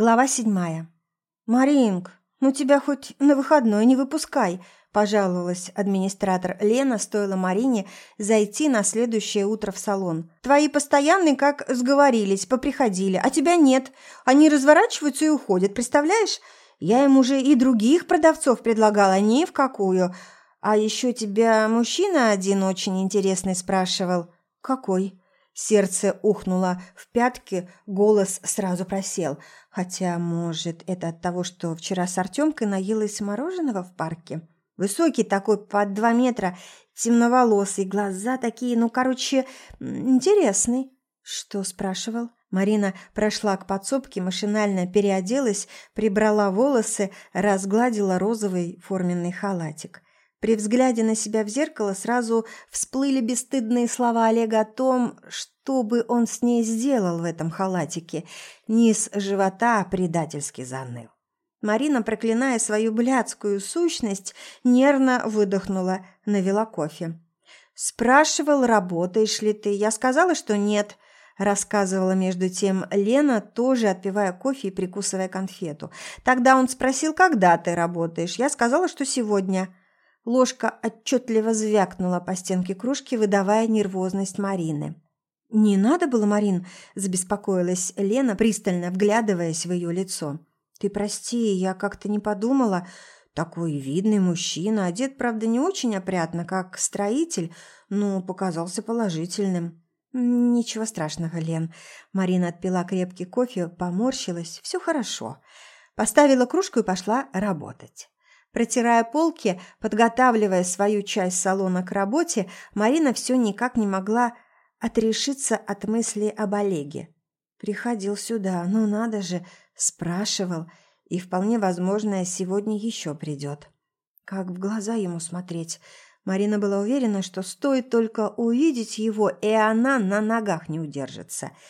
Глава седьмая. «Маринк, ну тебя хоть на выходной не выпускай», – пожаловалась администратор Лена, стоило Марине зайти на следующее утро в салон. «Твои постоянные, как сговорились, поприходили, а тебя нет. Они разворачиваются и уходят, представляешь? Я им уже и других продавцов предлагала, ни в какую. А еще тебя мужчина один очень интересный спрашивал». «Какой?» Сердце ухнуло в пятки, голос сразу просел. Хотя, может, это от того, что вчера с Артемкой наелась мороженого в парке? Высокий такой, под два метра, темноволосый, глаза такие, ну, короче, интересный. Что спрашивал? Марина прошла к подсобке, машинально переоделась, прибрала волосы, разгладила розовый форменный халатик. При взгляде на себя в зеркало сразу всплыли бесстыдные слова Олега о том, что бы он с ней сделал в этом халатике. Низ живота предательски заныл. Марина, проклиная свою блядскую сущность, нервно выдохнула, навела кофе. «Спрашивал, работаешь ли ты. Я сказала, что нет», – рассказывала между тем Лена, тоже отпивая кофе и прикусывая конфету. «Тогда он спросил, когда ты работаешь. Я сказала, что сегодня». Ложка отчетливо звякнула по стенке кружки, выдавая нервозность Марины. «Не надо было, Марин?» – забеспокоилась Лена, пристально вглядываясь в ее лицо. «Ты прости, я как-то не подумала. Такой видный мужчина, одет, правда, не очень опрятно, как строитель, но показался положительным». «Ничего страшного, Лен». Марина отпила крепкий кофе, поморщилась. «Все хорошо». Поставила кружку и пошла работать. Протирая полки, подготавливая свою часть салона к работе, Марина все никак не могла отрешиться от мысли об Олеге. Приходил сюда, ну надо же, спрашивал, и вполне возможно, сегодня еще придет. Как в глаза ему смотреть? Марина была уверена, что стоит только увидеть его, и она на ногах не удержится –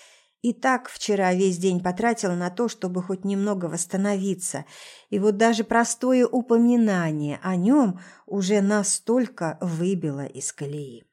и так вчера весь день потратила на то, чтобы хоть немного восстановиться, и вот даже простое упоминание о нем уже настолько выбило из колеи.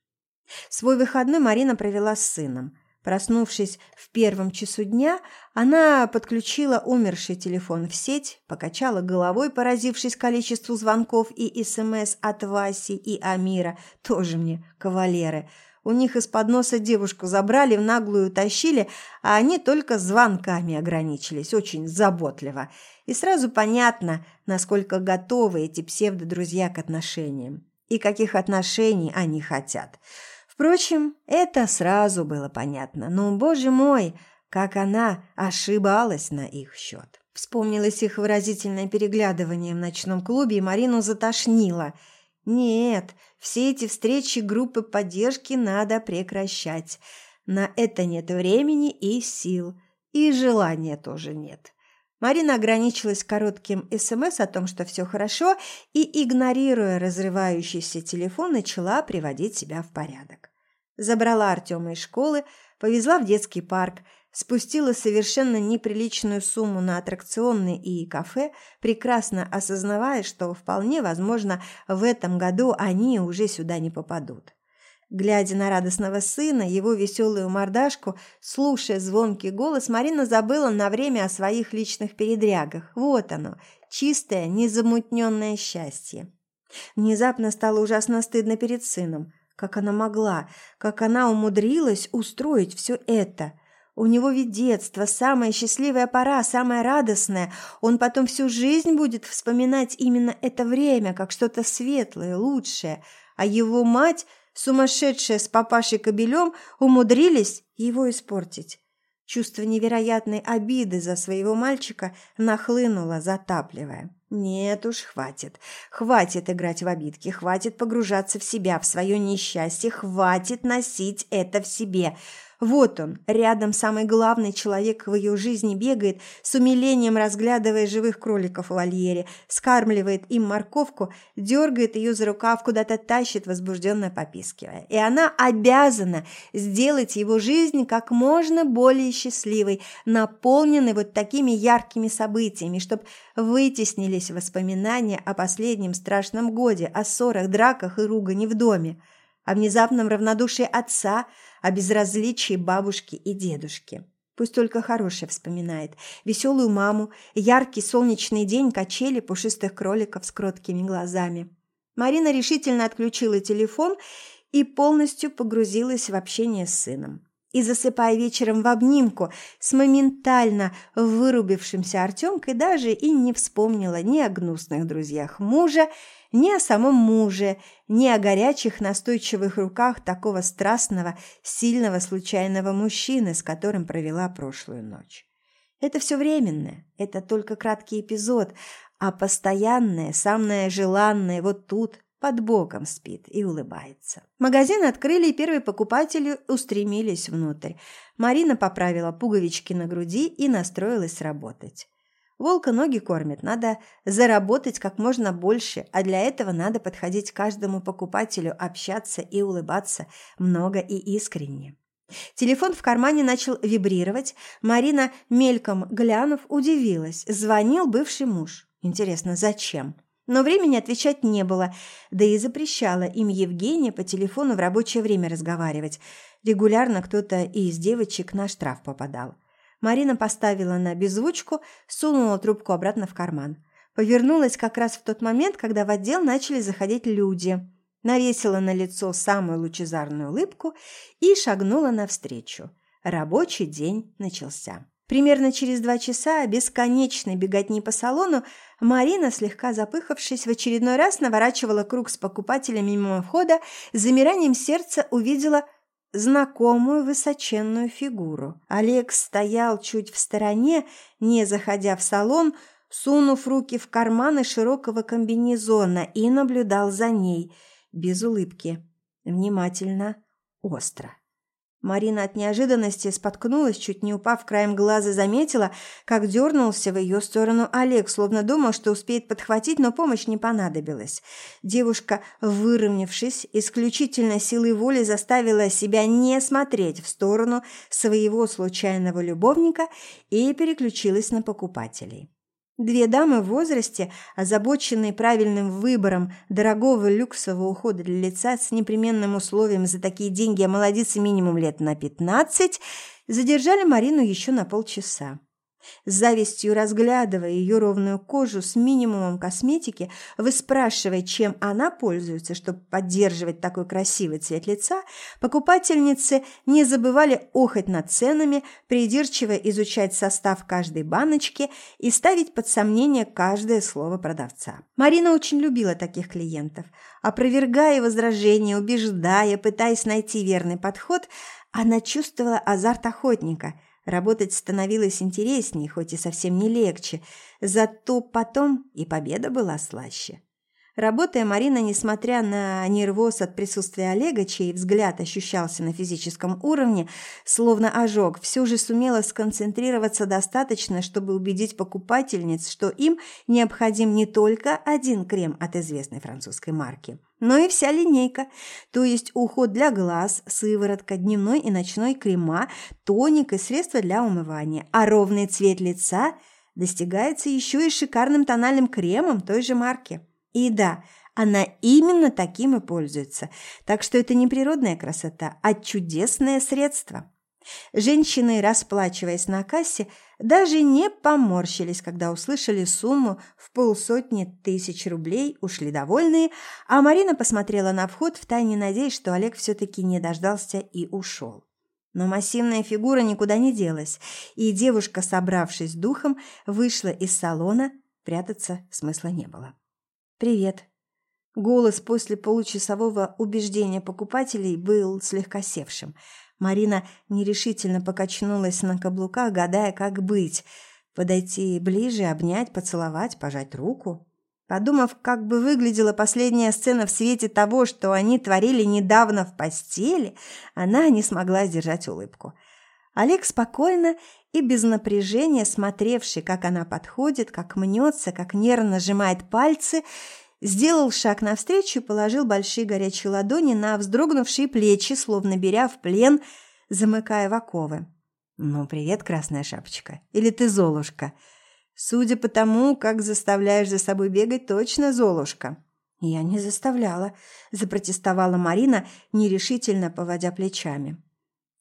Свой выходной Марина провела с сыном. Проснувшись в первом часу дня, она подключила умерший телефон в сеть, покачала головой, поразившись количеству звонков и СМС от Васи и Амира, тоже мне кавалеры – у них из-под носа девушку забрали, в наглую тащили, а они только звонками ограничились, очень заботливо. И сразу понятно, насколько готовы эти псевдодрузья к отношениям. И каких отношений они хотят. Впрочем, это сразу было понятно. Но, боже мой, как она ошибалась на их счет. Вспомнилось их выразительное переглядывание в ночном клубе, и Марину затошнило – нет, все эти встречи группы поддержки надо прекращать. На это нет времени и сил, и желания тоже нет. Марина ограничилась коротким СМС о том, что все хорошо, и, игнорируя разрывающийся телефон, начала приводить себя в порядок. Забрала Артема из школы, повезла в детский парк, спустила совершенно неприличную сумму на аттракционы и кафе, прекрасно осознавая, что вполне возможно в этом году они уже сюда не попадут. Глядя на радостного сына, его веселую мордашку, слушая звонкий голос, Марина забыла на время о своих личных передрягах. Вот оно, чистое, незамутненное счастье. Внезапно стало ужасно стыдно перед сыном. Как она могла, как она умудрилась устроить все это – у него ведь детство, самая счастливая пора, самая радостная. Он потом всю жизнь будет вспоминать именно это время, как что-то светлое, лучшее. А его мать, сумасшедшая с папашей Кобелем, умудрились его испортить. Чувство невероятной обиды за своего мальчика нахлынуло, затапливая. Нет уж, хватит. Хватит играть в обидки, хватит погружаться в себя, в свое несчастье, хватит носить это в себе. Вот он, рядом самый главный человек в ее жизни бегает, с умилением разглядывая живых кроликов в вольере, скармливает им морковку, дергает ее за рукав, куда-то тащит, возбужденно попискивая. И она обязана сделать его жизнь как можно более счастливой, наполненной вот такими яркими событиями, чтобы вытеснились воспоминания о последнем страшном годе, о ссорах, драках и ругани в доме о внезапном равнодушии отца, о безразличии бабушки и дедушки. Пусть только хорошее вспоминает. Веселую маму, яркий солнечный день, качели пушистых кроликов с кроткими глазами. Марина решительно отключила телефон и полностью погрузилась в общение с сыном и засыпая вечером в обнимку с моментально вырубившимся Артемкой, даже и не вспомнила ни о гнусных друзьях мужа, ни о самом муже, ни о горячих настойчивых руках такого страстного, сильного случайного мужчины, с которым провела прошлую ночь. Это все временное, это только краткий эпизод, а постоянное, самое желанное вот тут, под боком спит и улыбается. Магазин открыли, и первые покупатели устремились внутрь. Марина поправила пуговички на груди и настроилась работать. Волка ноги кормит, надо заработать как можно больше, а для этого надо подходить к каждому покупателю, общаться и улыбаться много и искренне. Телефон в кармане начал вибрировать. Марина, мельком глянув, удивилась. Звонил бывший муж. Интересно, зачем? Но времени отвечать не было, да и запрещала им Евгения по телефону в рабочее время разговаривать. Регулярно кто-то из девочек на штраф попадал. Марина поставила на беззвучку, сунула трубку обратно в карман. Повернулась как раз в тот момент, когда в отдел начали заходить люди. Навесила на лицо самую лучезарную улыбку и шагнула навстречу. Рабочий день начался. Примерно через два часа бесконечной беготни по салону Марина, слегка запыхавшись, в очередной раз наворачивала круг с покупателями мимо входа, с замиранием сердца увидела знакомую высоченную фигуру. Олег стоял чуть в стороне, не заходя в салон, сунув руки в карманы широкого комбинезона и наблюдал за ней, без улыбки, внимательно, остро. Марина от неожиданности споткнулась, чуть не упав краем глаза, заметила, как дернулся в ее сторону Олег, словно думал, что успеет подхватить, но помощь не понадобилась. Девушка, выровнявшись, исключительно силой воли заставила себя не смотреть в сторону своего случайного любовника и переключилась на покупателей. Две дамы в возрасте, озабоченные правильным выбором дорогого люксового ухода для лица с непременным условием за такие деньги омолодиться минимум лет на пятнадцать, задержали Марину еще на полчаса. Завистью разглядывая ее ровную кожу с минимумом косметики, выспрашивая, чем она пользуется, чтобы поддерживать такой красивый цвет лица, покупательницы не забывали охать над ценами, придирчиво изучать состав каждой баночки и ставить под сомнение каждое слово продавца. Марина очень любила таких клиентов. Опровергая возражения, убеждая, пытаясь найти верный подход, она чувствовала азарт охотника – Работать становилось интереснее, хоть и совсем не легче, зато потом и победа была слаще. Работая, Марина, несмотря на нервоз от присутствия Олега, чей взгляд ощущался на физическом уровне, словно ожог, все же сумела сконцентрироваться достаточно, чтобы убедить покупательниц, что им необходим не только один крем от известной французской марки, но и вся линейка, то есть уход для глаз, сыворотка, дневной и ночной крема, тоник и средства для умывания, а ровный цвет лица достигается еще и шикарным тональным кремом той же марки. И да, она именно таким и пользуется. Так что это не природная красота, а чудесное средство. Женщины, расплачиваясь на кассе, даже не поморщились, когда услышали сумму в полсотни тысяч рублей, ушли довольные, а Марина посмотрела на вход, втайне надеясь, что Олег все-таки не дождался и ушел. Но массивная фигура никуда не делась, и девушка, собравшись духом, вышла из салона, прятаться смысла не было. «Привет». Голос после получасового убеждения покупателей был слегка севшим. Марина нерешительно покачнулась на каблуках, гадая, как быть. Подойти ближе, обнять, поцеловать, пожать руку. Подумав, как бы выглядела последняя сцена в свете того, что они творили недавно в постели, она не смогла сдержать улыбку. Олег спокойно и без напряжения, смотревший, как она подходит, как мнется, как нервно сжимает пальцы, сделал шаг навстречу и положил большие горячие ладони на вздрогнувшие плечи, словно беря в плен, замыкая в оковы. «Ну, привет, красная шапочка. Или ты Золушка? Судя по тому, как заставляешь за собой бегать, точно Золушка». «Я не заставляла», – запротестовала Марина, нерешительно поводя плечами.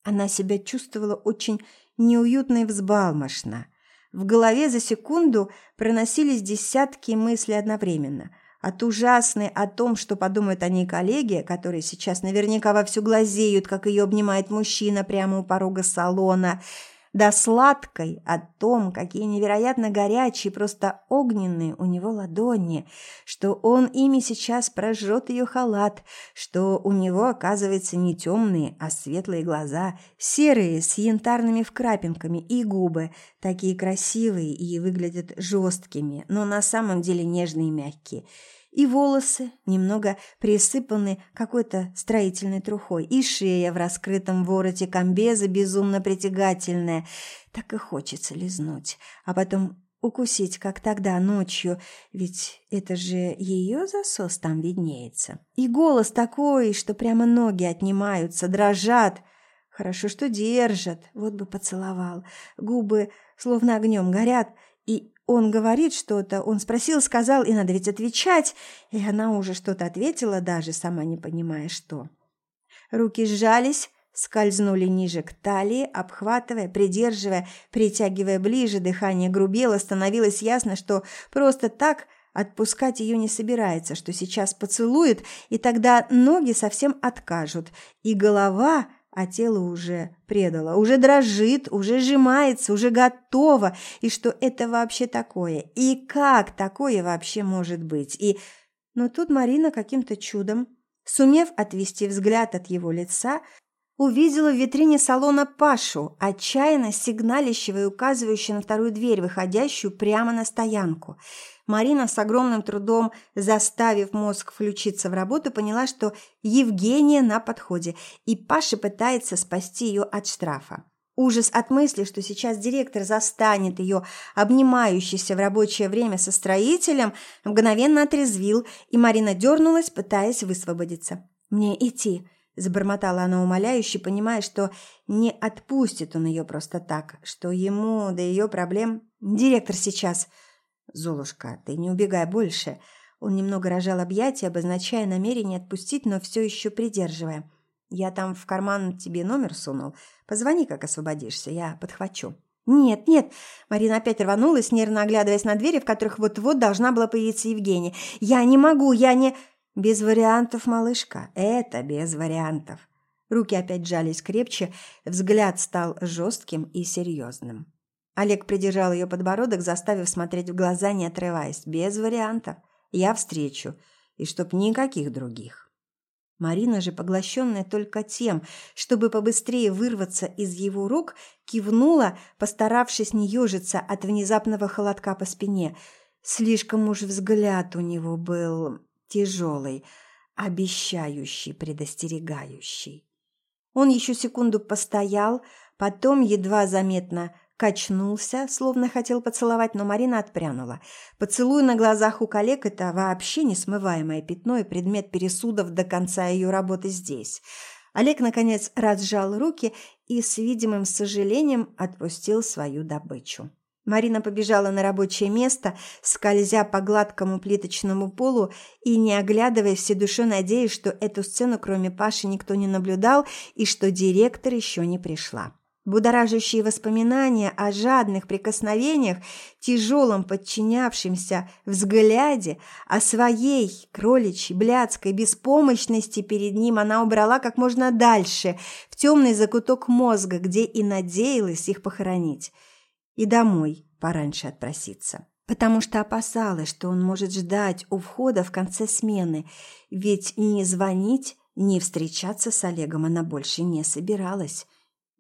Она себя чувствовала очень неуютно и взбалмошно. В голове за секунду проносились десятки мыслей одновременно. От ужасной о том, что подумают о ней коллеги, которые сейчас наверняка вовсю глазеют, как ее обнимает мужчина прямо у порога салона – до сладкой о том, какие невероятно горячие, просто огненные у него ладони, что он ими сейчас прожжет ее халат, что у него, оказывается, не темные, а светлые глаза, серые, с янтарными вкрапинками и губы, такие красивые и выглядят жесткими, но на самом деле нежные и мягкие – и волосы немного присыпаны какой-то строительной трухой, и шея в раскрытом вороте комбеза безумно притягательная. Так и хочется лизнуть, а потом укусить, как тогда ночью, ведь это же ее засос там виднеется. И голос такой, что прямо ноги отнимаются, дрожат. Хорошо, что держат, вот бы поцеловал. Губы словно огнем горят, и он говорит что-то, он спросил, сказал, и надо ведь отвечать, и она уже что-то ответила, даже сама не понимая, что. Руки сжались, скользнули ниже к талии, обхватывая, придерживая, притягивая ближе, дыхание грубело, становилось ясно, что просто так отпускать ее не собирается, что сейчас поцелует, и тогда ноги совсем откажут, и голова а тело уже предало, уже дрожит, уже сжимается, уже готово. И что это вообще такое? И как такое вообще может быть? И... Но тут Марина каким-то чудом, сумев отвести взгляд от его лица, увидела в витрине салона Пашу, отчаянно сигналящего и указывающего на вторую дверь, выходящую прямо на стоянку – Марина с огромным трудом, заставив мозг включиться в работу, поняла, что Евгения на подходе, и Паша пытается спасти ее от штрафа. Ужас от мысли, что сейчас директор застанет ее, обнимающейся в рабочее время со строителем, мгновенно отрезвил, и Марина дернулась, пытаясь высвободиться. «Мне идти», – забормотала она умоляюще, понимая, что не отпустит он ее просто так, что ему до ее проблем директор сейчас – «Золушка, ты не убегай больше!» Он немного рожал объятия, обозначая намерение отпустить, но все еще придерживая. «Я там в карман тебе номер сунул. Позвони, как освободишься, я подхвачу». «Нет, нет!» Марина опять рванулась, нервно оглядываясь на двери, в которых вот-вот должна была появиться Евгения. «Я не могу, я не...» «Без вариантов, малышка, это без вариантов». Руки опять сжались крепче, взгляд стал жестким и серьезным. Олег придержал ее подбородок, заставив смотреть в глаза, не отрываясь. Без вариантов. Я встречу. И чтоб никаких других. Марина же, поглощенная только тем, чтобы побыстрее вырваться из его рук, кивнула, постаравшись не ежиться от внезапного холодка по спине. Слишком уж взгляд у него был тяжелый, обещающий, предостерегающий. Он еще секунду постоял, потом едва заметно Качнулся, словно хотел поцеловать, но Марина отпрянула. Поцелуй на глазах у коллег – это вообще несмываемое пятно и предмет пересудов до конца ее работы здесь. Олег, наконец, разжал руки и с видимым сожалением отпустил свою добычу. Марина побежала на рабочее место, скользя по гладкому плиточному полу и, не оглядываясь, все душой надеясь, что эту сцену кроме Паши никто не наблюдал и что директор еще не пришла. Будоражащие воспоминания о жадных прикосновениях, тяжелом подчинявшемся взгляде, о своей кроличьей блядской беспомощности перед ним она убрала как можно дальше, в темный закуток мозга, где и надеялась их похоронить. И домой пораньше отпроситься. Потому что опасалась, что он может ждать у входа в конце смены, ведь не звонить, не встречаться с Олегом она больше не собиралась.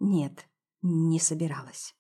Нет, не собиралась.